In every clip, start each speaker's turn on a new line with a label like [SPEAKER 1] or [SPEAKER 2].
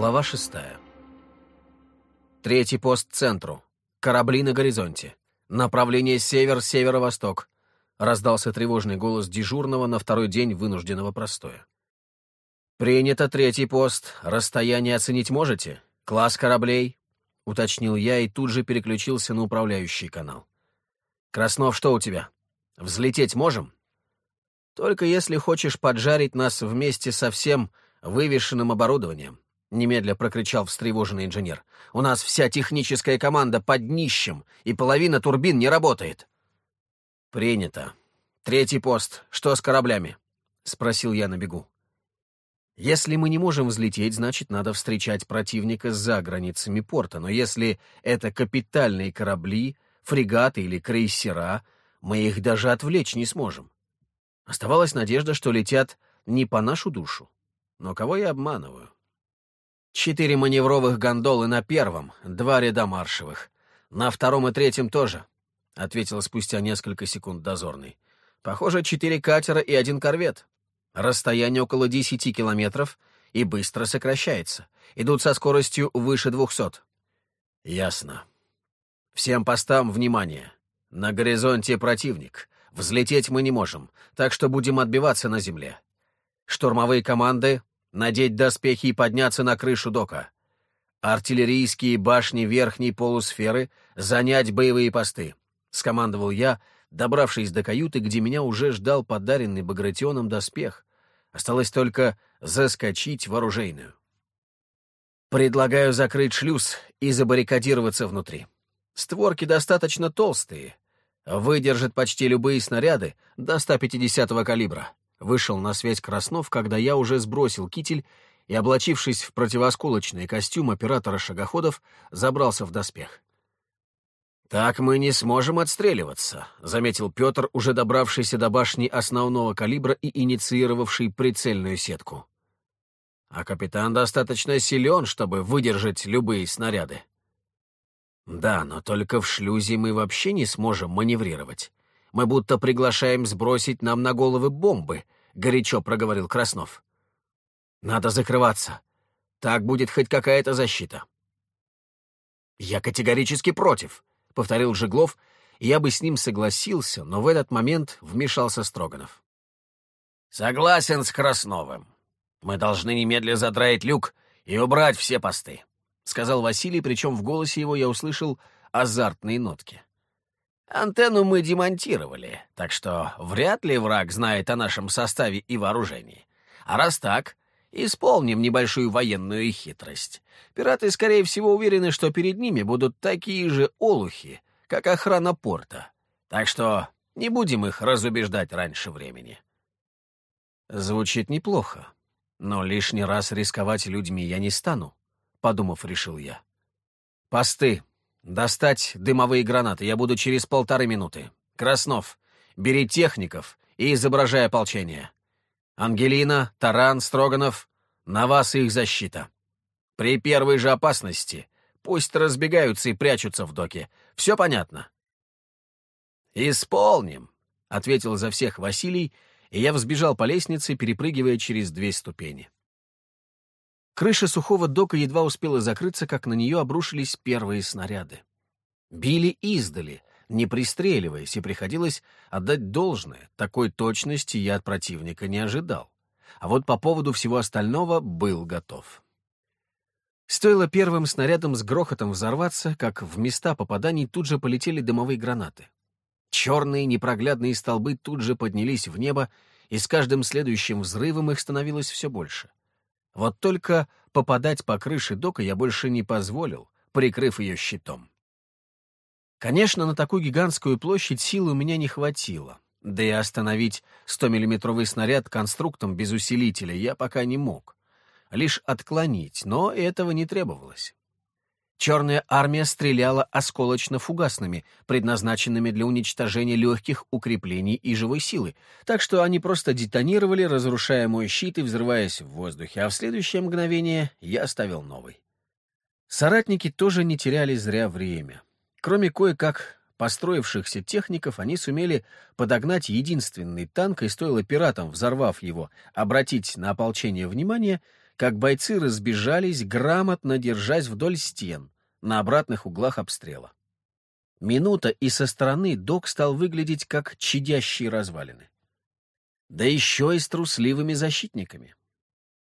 [SPEAKER 1] Глава шестая. Третий пост центру. Корабли на горизонте. Направление север-северо-восток. Раздался тревожный голос дежурного на второй день вынужденного простоя. «Принято третий пост. Расстояние оценить можете? Класс кораблей?» — уточнил я и тут же переключился на управляющий канал. «Краснов, что у тебя? Взлететь можем?» «Только если хочешь поджарить нас вместе со всем вывешенным оборудованием», — немедля прокричал встревоженный инженер. «У нас вся техническая команда под днищем, и половина турбин не работает». «Принято. Третий пост. Что с кораблями?» — спросил я на бегу. Если мы не можем взлететь, значит, надо встречать противника за границами порта. Но если это капитальные корабли, фрегаты или крейсера, мы их даже отвлечь не сможем. Оставалась надежда, что летят не по нашу душу. Но кого я обманываю? Четыре маневровых гондолы на первом, два ряда маршевых. На втором и третьем тоже, — ответил спустя несколько секунд дозорный. Похоже, четыре катера и один корвет. Расстояние около 10 километров и быстро сокращается. Идут со скоростью выше 200. Ясно. Всем постам внимание. На горизонте противник. Взлететь мы не можем, так что будем отбиваться на земле. Штурмовые команды — надеть доспехи и подняться на крышу дока. Артиллерийские башни верхней полусферы — занять боевые посты. Скомандовал я, добравшись до каюты, где меня уже ждал подаренный Багратионом доспех. Осталось только заскочить в оружейную. Предлагаю закрыть шлюз и забаррикадироваться внутри. Створки достаточно толстые, выдержат почти любые снаряды до 150-го калибра. Вышел на связь Краснов, когда я уже сбросил китель и, облачившись в противосколочный костюм оператора шагоходов, забрался в доспех. «Так мы не сможем отстреливаться», — заметил Петр, уже добравшийся до башни основного калибра и инициировавший прицельную сетку. «А капитан достаточно силен, чтобы выдержать любые снаряды». «Да, но только в шлюзе мы вообще не сможем маневрировать. Мы будто приглашаем сбросить нам на головы бомбы», — горячо проговорил Краснов. «Надо закрываться. Так будет хоть какая-то защита». «Я категорически против», — повторил Жеглов, я бы с ним согласился, но в этот момент вмешался Строганов. «Согласен с Красновым. Мы должны немедля задраить люк и убрать все посты», — сказал Василий, причем в голосе его я услышал азартные нотки. «Антенну мы демонтировали, так что вряд ли враг знает о нашем составе и вооружении. А раз так, исполним небольшую военную хитрость. Пираты, скорее всего, уверены, что перед ними будут такие же олухи, как охрана порта. Так что не будем их разубеждать раньше времени. Звучит неплохо, но лишний раз рисковать людьми я не стану, подумав, решил я. Посты. Достать дымовые гранаты я буду через полторы минуты. Краснов, бери техников и изображай ополчение. Ангелина, Таран, Строганов, на вас их защита. При первой же опасности пусть разбегаются и прячутся в доке. Все понятно?» «Исполним», — ответил за всех Василий, и я взбежал по лестнице, перепрыгивая через две ступени. Крыша сухого дока едва успела закрыться, как на нее обрушились первые снаряды. Били издали, не пристреливаясь, и приходилось отдать должное. Такой точности я от противника не ожидал. А вот по поводу всего остального был готов. Стоило первым снарядом с грохотом взорваться, как в места попаданий тут же полетели дымовые гранаты. Черные непроглядные столбы тут же поднялись в небо, и с каждым следующим взрывом их становилось все больше. Вот только попадать по крыше дока я больше не позволил, прикрыв ее щитом. Конечно, на такую гигантскую площадь сил у меня не хватило. Да и остановить 100-миллиметровый снаряд конструктом без усилителя я пока не мог. Лишь отклонить, но этого не требовалось. Черная армия стреляла осколочно-фугасными, предназначенными для уничтожения легких укреплений и живой силы, так что они просто детонировали, разрушая мой щит и взрываясь в воздухе, а в следующее мгновение я оставил новый. Соратники тоже не теряли зря время. Кроме кое-как построившихся техников, они сумели подогнать единственный танк, и стоило пиратам, взорвав его, обратить на ополчение внимание, как бойцы разбежались, грамотно держась вдоль стен, на обратных углах обстрела. Минута, и со стороны док стал выглядеть как чадящие развалины. Да еще и с трусливыми защитниками.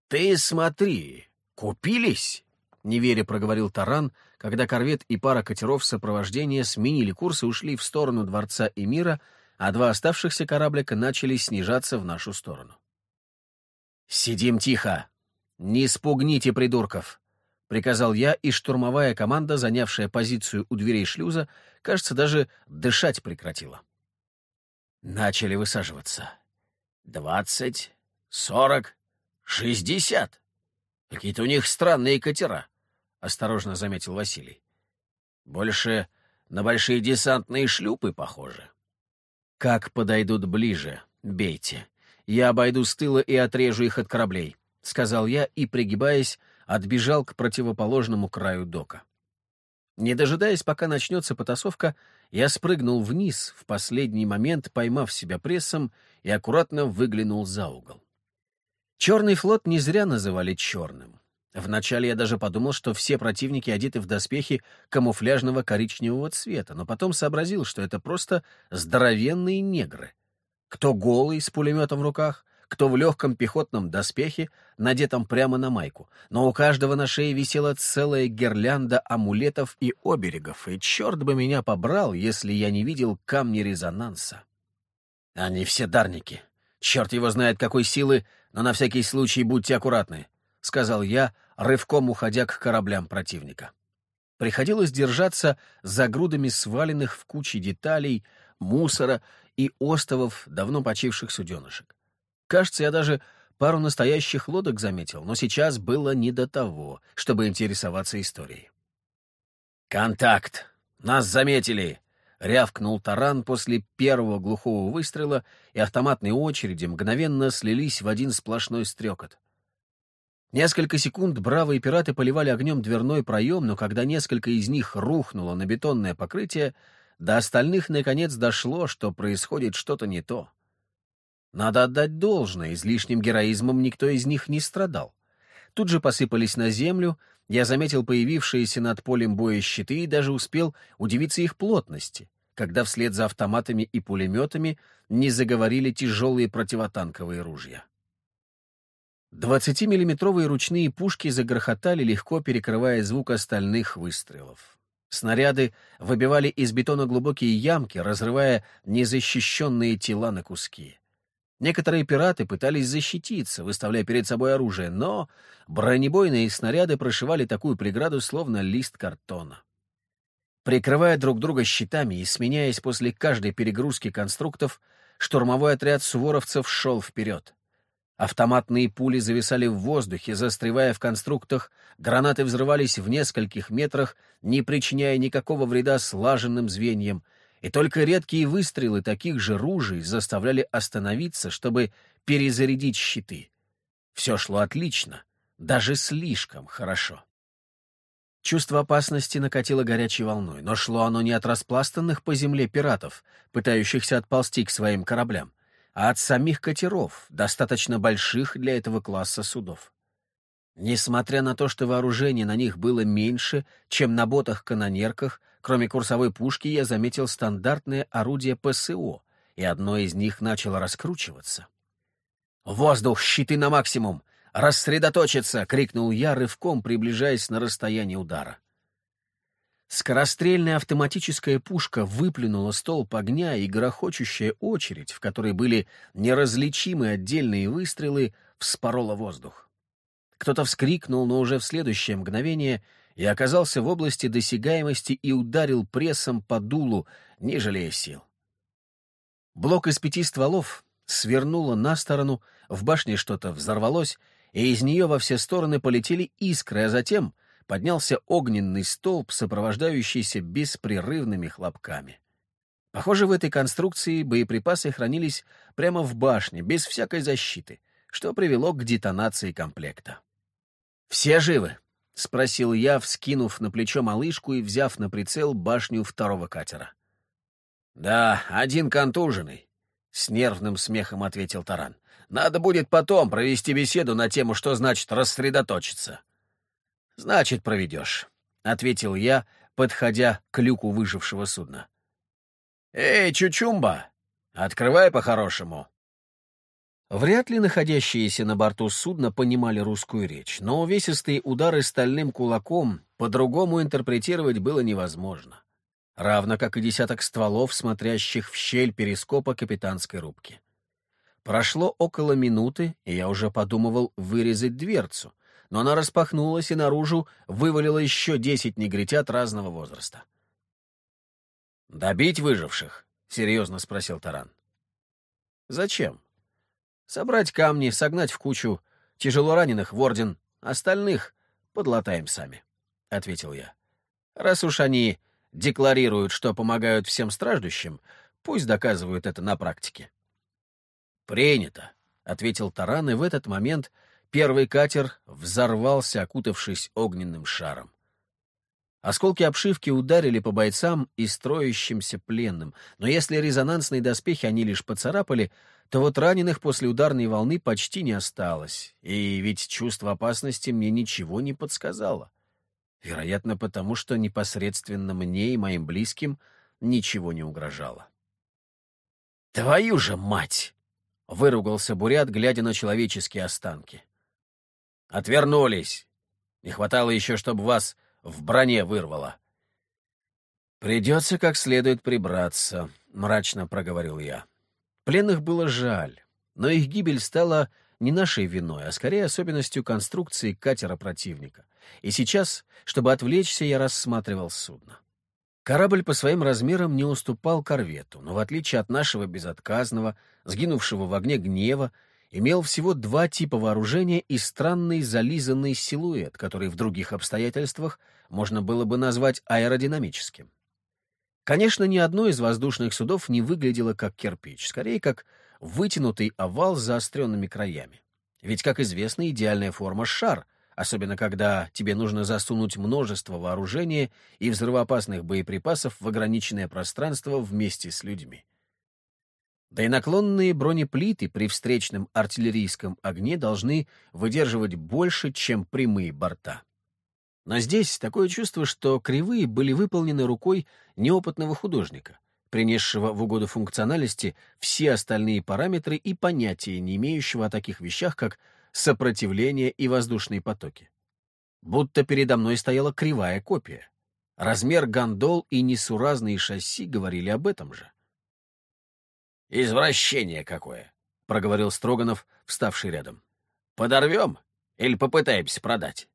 [SPEAKER 1] «Ты смотри, купились!» — неверя проговорил Таран, когда корвет и пара катеров сопровождения сменили курс и ушли в сторону Дворца Эмира, а два оставшихся кораблика начали снижаться в нашу сторону. «Сидим тихо! Не спугните придурков!» — приказал я, и штурмовая команда, занявшая позицию у дверей шлюза, кажется, даже дышать прекратила. Начали высаживаться. «Двадцать, сорок, шестьдесят! Какие-то у них странные катера!» — осторожно заметил Василий. «Больше на большие десантные шлюпы похожи». «Как подойдут ближе, бейте. Я обойду с тыла и отрежу их от кораблей», — сказал я и, пригибаясь, отбежал к противоположному краю дока. Не дожидаясь, пока начнется потасовка, я спрыгнул вниз, в последний момент поймав себя прессом и аккуратно выглянул за угол. Черный флот не зря называли черным. Вначале я даже подумал, что все противники одеты в доспехи камуфляжного коричневого цвета, но потом сообразил, что это просто здоровенные негры. Кто голый, с пулеметом в руках, кто в легком пехотном доспехе, надетом прямо на майку, но у каждого на шее висела целая гирлянда амулетов и оберегов, и черт бы меня побрал, если я не видел камни резонанса. Они все дарники. Черт его знает какой силы, но на всякий случай будьте аккуратны, — сказал я, рывком уходя к кораблям противника. Приходилось держаться за грудами сваленных в куче деталей, мусора и остовов давно почивших суденышек. Кажется, я даже пару настоящих лодок заметил, но сейчас было не до того, чтобы интересоваться историей. «Контакт! Нас заметили!» — рявкнул таран после первого глухого выстрела, и автоматные очереди мгновенно слились в один сплошной стрекот. Несколько секунд бравые пираты поливали огнем дверной проем, но когда несколько из них рухнуло на бетонное покрытие, до остальных наконец дошло, что происходит что-то не то. Надо отдать должное, излишним героизмом никто из них не страдал. Тут же посыпались на землю, я заметил появившиеся над полем боя щиты и даже успел удивиться их плотности, когда вслед за автоматами и пулеметами не заговорили тяжелые противотанковые ружья. Двадцатимиллиметровые ручные пушки загрохотали, легко перекрывая звук остальных выстрелов. Снаряды выбивали из бетона глубокие ямки, разрывая незащищенные тела на куски. Некоторые пираты пытались защититься, выставляя перед собой оружие, но бронебойные снаряды прошивали такую преграду, словно лист картона. Прикрывая друг друга щитами и сменяясь после каждой перегрузки конструктов, штурмовой отряд суворовцев шел вперед. Автоматные пули зависали в воздухе, застревая в конструктах, гранаты взрывались в нескольких метрах, не причиняя никакого вреда слаженным звеньям, и только редкие выстрелы таких же ружей заставляли остановиться, чтобы перезарядить щиты. Все шло отлично, даже слишком хорошо. Чувство опасности накатило горячей волной, но шло оно не от распластанных по земле пиратов, пытающихся отползти к своим кораблям, а от самих катеров, достаточно больших для этого класса судов. Несмотря на то, что вооружение на них было меньше, чем на ботах-канонерках, кроме курсовой пушки я заметил стандартное орудие ПСО, и одно из них начало раскручиваться. «Воздух! Щиты на максимум! Рассредоточиться!» — крикнул я, рывком приближаясь на расстояние удара. Скорострельная автоматическая пушка выплюнула столб огня, и грохочущая очередь, в которой были неразличимы отдельные выстрелы, вспорола воздух. Кто-то вскрикнул, но уже в следующее мгновение я оказался в области досягаемости и ударил прессом по дулу, не жалея сил. Блок из пяти стволов свернуло на сторону, в башне что-то взорвалось, и из нее во все стороны полетели искры, а затем поднялся огненный столб, сопровождающийся беспрерывными хлопками. Похоже, в этой конструкции боеприпасы хранились прямо в башне, без всякой защиты, что привело к детонации комплекта. «Все живы?» — спросил я, вскинув на плечо малышку и взяв на прицел башню второго катера. «Да, один контуженный. с нервным смехом ответил Таран. «Надо будет потом провести беседу на тему, что значит рассредоточиться». «Значит, проведешь», — ответил я, подходя к люку выжившего судна. «Эй, Чучумба, открывай по-хорошему». Вряд ли находящиеся на борту судна понимали русскую речь, но увесистые удары стальным кулаком по-другому интерпретировать было невозможно, равно как и десяток стволов, смотрящих в щель перископа капитанской рубки. Прошло около минуты, и я уже подумывал вырезать дверцу, но она распахнулась, и наружу вывалило еще десять негритят разного возраста. «Добить выживших?» — серьезно спросил Таран. «Зачем? Собрать камни, согнать в кучу, тяжело раненых в орден, остальных подлатаем сами», — ответил я. «Раз уж они декларируют, что помогают всем страждущим, пусть доказывают это на практике». «Принято», — ответил Таран, и в этот момент первый катер взорвался, окутавшись огненным шаром. Осколки обшивки ударили по бойцам и строящимся пленным, но если резонансные доспехи они лишь поцарапали, то вот раненых после ударной волны почти не осталось, и ведь чувство опасности мне ничего не подсказало. Вероятно, потому что непосредственно мне и моим близким ничего не угрожало. «Твою же мать!» — выругался Бурят, глядя на человеческие останки. «Отвернулись! Не хватало еще, чтобы вас в броне вырвало. «Придется как следует прибраться», — мрачно проговорил я. Пленных было жаль, но их гибель стала не нашей виной, а скорее особенностью конструкции катера противника. И сейчас, чтобы отвлечься, я рассматривал судно. Корабль по своим размерам не уступал корвету, но в отличие от нашего безотказного, сгинувшего в огне гнева, имел всего два типа вооружения и странный зализанный силуэт, который в других обстоятельствах можно было бы назвать аэродинамическим. Конечно, ни одно из воздушных судов не выглядело как кирпич, скорее как вытянутый овал с заостренными краями. Ведь, как известно, идеальная форма — шар, особенно когда тебе нужно засунуть множество вооружения и взрывоопасных боеприпасов в ограниченное пространство вместе с людьми. Да и наклонные бронеплиты при встречном артиллерийском огне должны выдерживать больше, чем прямые борта. Но здесь такое чувство, что кривые были выполнены рукой неопытного художника, принесшего в угоду функциональности все остальные параметры и понятия, не имеющего о таких вещах, как сопротивление и воздушные потоки. Будто передо мной стояла кривая копия. Размер гондол и несуразные шасси говорили об этом же. «Извращение какое!» — проговорил Строганов, вставший рядом. «Подорвем или попытаемся продать?»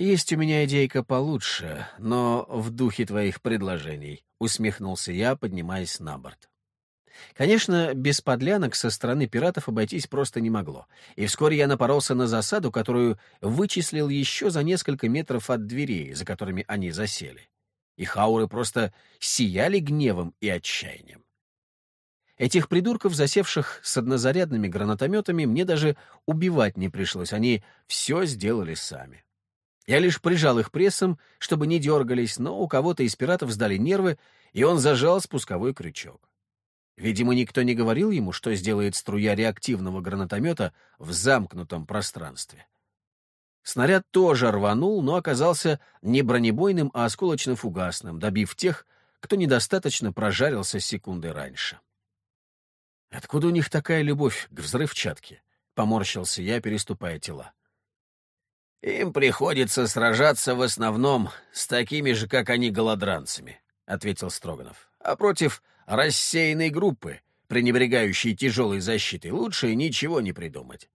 [SPEAKER 1] «Есть у меня идейка получше, но в духе твоих предложений», — усмехнулся я, поднимаясь на борт. Конечно, без подлянок со стороны пиратов обойтись просто не могло, и вскоре я напоролся на засаду, которую вычислил еще за несколько метров от дверей, за которыми они засели. И хауры просто сияли гневом и отчаянием. Этих придурков, засевших с однозарядными гранатометами, мне даже убивать не пришлось, они все сделали сами. Я лишь прижал их прессом, чтобы не дергались, но у кого-то из пиратов сдали нервы, и он зажал спусковой крючок. Видимо, никто не говорил ему, что сделает струя реактивного гранатомета в замкнутом пространстве. Снаряд тоже рванул, но оказался не бронебойным, а осколочно-фугасным, добив тех, кто недостаточно прожарился секунды раньше. «Откуда у них такая любовь к взрывчатке?» — поморщился я, переступая тела. «Им приходится сражаться в основном с такими же, как они, голодранцами», — ответил Строганов. «А против рассеянной группы, пренебрегающей тяжелой защитой, лучше ничего не придумать.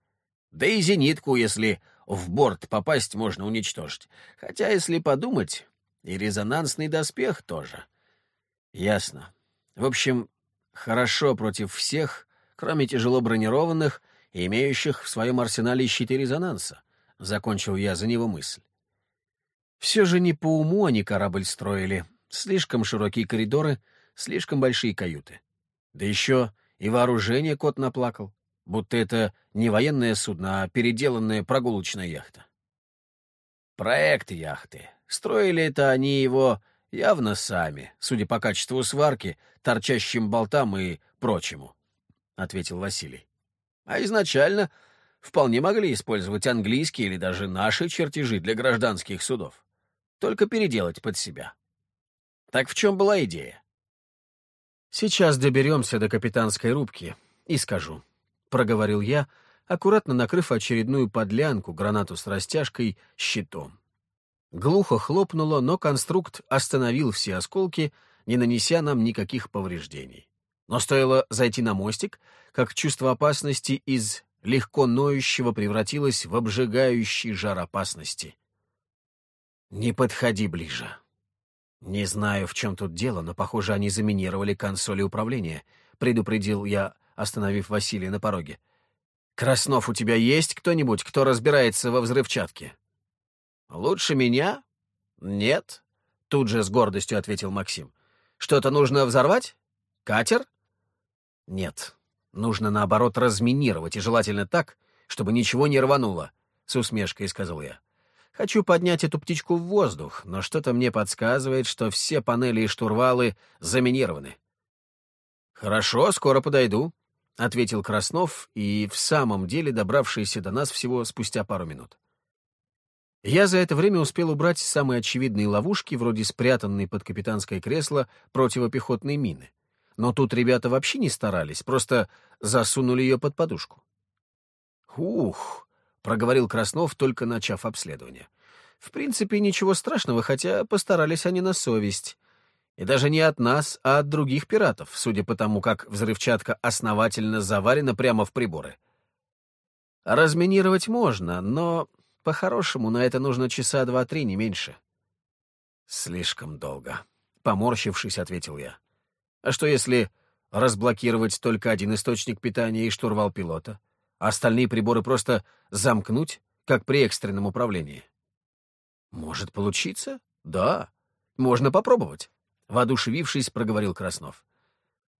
[SPEAKER 1] Да и зенитку, если в борт попасть, можно уничтожить. Хотя, если подумать, и резонансный доспех тоже. Ясно. В общем, хорошо против всех, кроме тяжело бронированных имеющих в своем арсенале щиты резонанса. — закончил я за него мысль. Все же не по уму они корабль строили. Слишком широкие коридоры, слишком большие каюты. Да еще и вооружение кот наплакал, будто это не военное судно, а переделанная прогулочная яхта. Проект яхты. Строили это они его Явно сами, судя по качеству сварки, торчащим болтам и прочему, — ответил Василий. А изначально вполне могли использовать английские или даже наши чертежи для гражданских судов. Только переделать под себя. Так в чем была идея? Сейчас доберемся до капитанской рубки и скажу, — проговорил я, аккуратно накрыв очередную подлянку, гранату с растяжкой, щитом. Глухо хлопнуло, но конструкт остановил все осколки, не нанеся нам никаких повреждений. Но стоило зайти на мостик, как чувство опасности из легко ноющего превратилось в обжигающий жар опасности. «Не подходи ближе». «Не знаю, в чем тут дело, но, похоже, они заминировали консоли управления», — предупредил я, остановив Василия на пороге. «Краснов, у тебя есть кто-нибудь, кто разбирается во взрывчатке?» «Лучше меня? Нет», — тут же с гордостью ответил Максим. «Что-то нужно взорвать? Катер?» «Нет, нужно, наоборот, разминировать, и желательно так, чтобы ничего не рвануло», — с усмешкой сказал я. «Хочу поднять эту птичку в воздух, но что-то мне подсказывает, что все панели и штурвалы заминированы». «Хорошо, скоро подойду», — ответил Краснов, и в самом деле добравшийся до нас всего спустя пару минут. Я за это время успел убрать самые очевидные ловушки, вроде спрятанной под капитанское кресло противопехотной мины. Но тут ребята вообще не старались, просто засунули ее под подушку. «Ух!» — проговорил Краснов, только начав обследование. «В принципе, ничего страшного, хотя постарались они на совесть. И даже не от нас, а от других пиратов, судя по тому, как взрывчатка основательно заварена прямо в приборы. Разминировать можно, но по-хорошему, на это нужно часа два-три, не меньше. Слишком долго. Поморщившись, ответил я. А что если разблокировать только один источник питания и штурвал пилота? А остальные приборы просто замкнуть, как при экстренном управлении? Может получиться? Да. Можно попробовать. Воодушевившись, проговорил Краснов.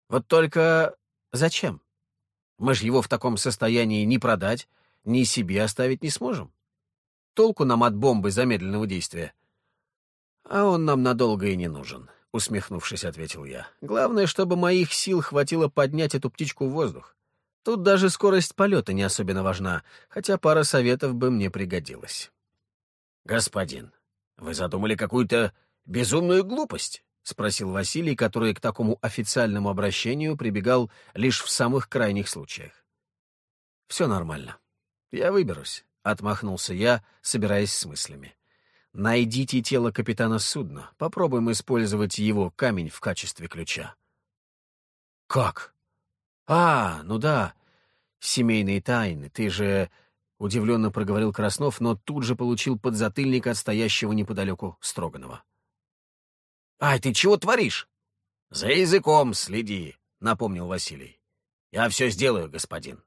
[SPEAKER 1] Вот только зачем? Мы же его в таком состоянии ни продать, ни себе оставить не сможем. Толку нам от бомбы замедленного действия. А он нам надолго и не нужен, усмехнувшись, ответил я. Главное, чтобы моих сил хватило поднять эту птичку в воздух. Тут даже скорость полета не особенно важна, хотя пара советов бы мне пригодилась. Господин, вы задумали какую-то безумную глупость? — спросил Василий, который к такому официальному обращению прибегал лишь в самых крайних случаях. «Все нормально. Я выберусь. Отмахнулся я, собираясь с мыслями. Найдите тело капитана судна. Попробуем использовать его камень в качестве ключа. Как? А, ну да. Семейные тайны. Ты же... Удивленно проговорил Краснов, но тут же получил подзатыльник от стоящего неподалеку Строганова. «Ай, ты чего творишь?» «За языком следи», — напомнил Василий. «Я все сделаю, господин».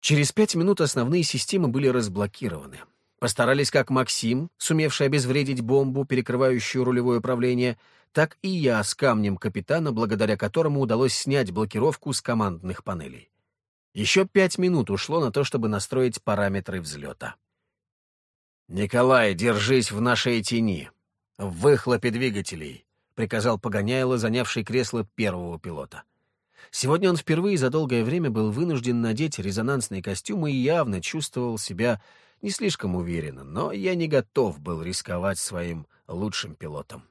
[SPEAKER 1] Через пять минут основные системы были разблокированы. Постарались как Максим, сумевший обезвредить бомбу, перекрывающую рулевое управление, так и я с камнем капитана, благодаря которому удалось снять блокировку с командных панелей. Еще пять минут ушло на то, чтобы настроить параметры взлета. «Николай, держись в нашей тени. В выхлопе двигателей», — приказал Погоняйло, занявший кресло первого пилота. Сегодня он впервые за долгое время был вынужден надеть резонансный костюм и явно чувствовал себя не слишком уверенно, но я не готов был рисковать своим лучшим пилотом.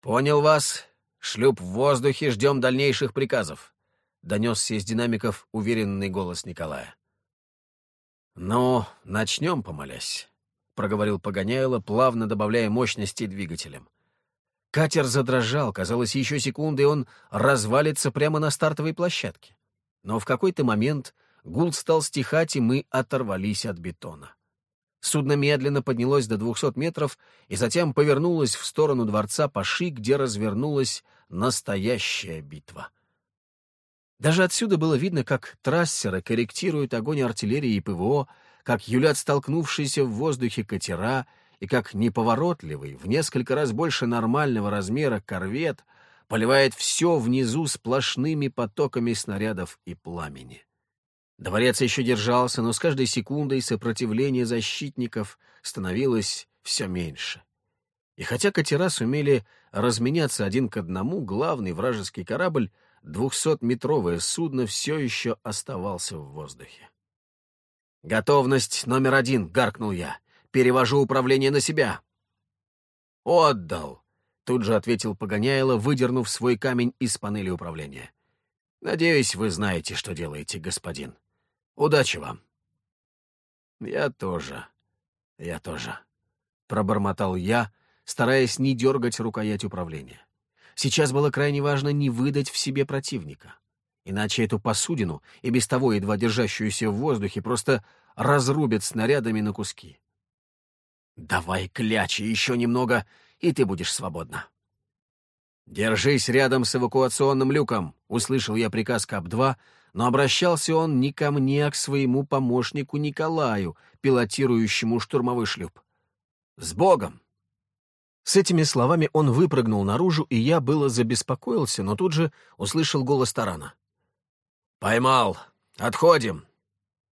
[SPEAKER 1] «Понял вас. Шлюп в воздухе, ждем дальнейших приказов», — донесся из динамиков уверенный голос Николая. «Ну, начнем, помолясь», — проговорил Погоняйло, плавно добавляя мощности двигателям. Катер задрожал, казалось, еще секунды, и он развалится прямо на стартовой площадке. Но в какой-то момент гул стал стихать, и мы оторвались от бетона. Судно медленно поднялось до 200 метров и затем повернулось в сторону дворца Паши, где развернулась настоящая битва. Даже отсюда было видно, как трассеры корректируют огонь артиллерии и ПВО, как юлят столкнувшиеся в воздухе катера — и как неповоротливый, в несколько раз больше нормального размера корвет поливает все внизу сплошными потоками снарядов и пламени. Дворец еще держался, но с каждой секундой сопротивление защитников становилось все меньше. И хотя катера сумели разменяться один к одному, главный вражеский корабль, двухсотметровое судно, все еще оставался в воздухе. «Готовность номер один!» — гаркнул я. «Перевожу управление на себя!» «Отдал!» — тут же ответил Погоняйло, выдернув свой камень из панели управления. «Надеюсь, вы знаете, что делаете, господин. Удачи вам!» «Я тоже. Я тоже», — пробормотал я, стараясь не дергать рукоять управления. Сейчас было крайне важно не выдать в себе противника. Иначе эту посудину, и без того едва держащуюся в воздухе, просто разрубят снарядами на куски. «Давай, клячи, еще немного, и ты будешь свободна». «Держись рядом с эвакуационным люком», — услышал я приказ КАП-2, но обращался он не ко мне, а к своему помощнику Николаю, пилотирующему штурмовой шлюп. «С Богом!» С этими словами он выпрыгнул наружу, и я было забеспокоился, но тут же услышал голос Тарана. «Поймал! Отходим!»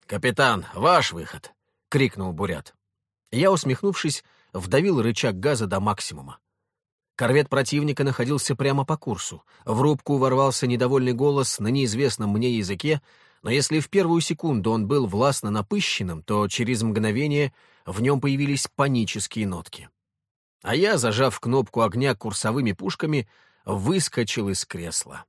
[SPEAKER 1] «Капитан, ваш выход!» — крикнул Бурят. Я, усмехнувшись, вдавил рычаг газа до максимума. Корвет противника находился прямо по курсу. В рубку ворвался недовольный голос на неизвестном мне языке, но если в первую секунду он был властно напыщенным, то через мгновение в нем появились панические нотки. А я, зажав кнопку огня курсовыми пушками, выскочил из кресла.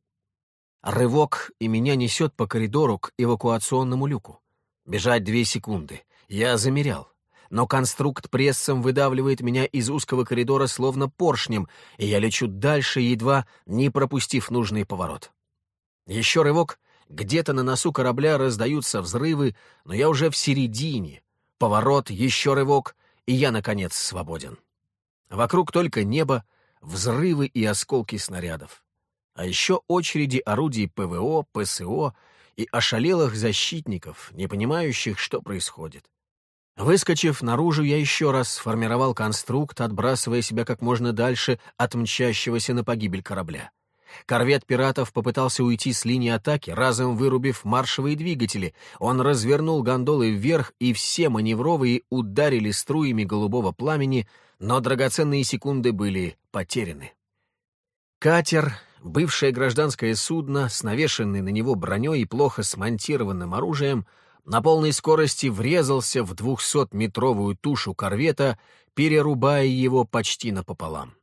[SPEAKER 1] Рывок, и меня несет по коридору к эвакуационному люку. Бежать две секунды. Я замерял но конструкт прессом выдавливает меня из узкого коридора словно поршнем, и я лечу дальше, едва не пропустив нужный поворот. Еще рывок, где-то на носу корабля раздаются взрывы, но я уже в середине. Поворот, еще рывок, и я, наконец, свободен. Вокруг только небо, взрывы и осколки снарядов. А еще очереди орудий ПВО, ПСО и ошалелых защитников, не понимающих, что происходит. Выскочив наружу, я еще раз сформировал конструкт, отбрасывая себя как можно дальше от мчащегося на погибель корабля. Корвет пиратов попытался уйти с линии атаки, разом вырубив маршевые двигатели. Он развернул гондолы вверх, и все маневровые ударили струями голубого пламени, но драгоценные секунды были потеряны. Катер, бывшее гражданское судно, с навешенной на него броней и плохо смонтированным оружием — на полной скорости врезался в двухсотметровую тушу корвета, перерубая его почти напополам.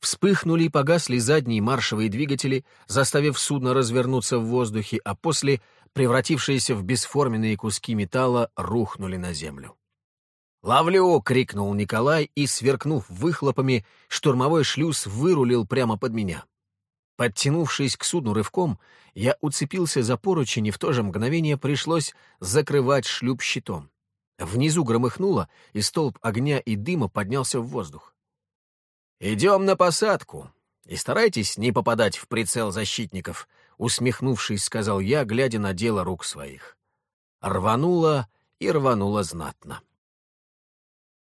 [SPEAKER 1] Вспыхнули и погасли задние маршевые двигатели, заставив судно развернуться в воздухе, а после, превратившиеся в бесформенные куски металла, рухнули на землю. «Ловлю!» — крикнул Николай и, сверкнув выхлопами, штурмовой шлюз вырулил прямо под меня. Подтянувшись к судну рывком, я уцепился за поручень, и в то же мгновение пришлось закрывать шлюп щитом. Внизу громыхнуло, и столб огня и дыма поднялся в воздух. «Идем на посадку, и старайтесь не попадать в прицел защитников», усмехнувшись, сказал я, глядя на дело рук своих. Рвануло и рвануло знатно.